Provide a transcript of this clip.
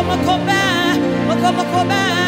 Makomakoba, Makomakoba.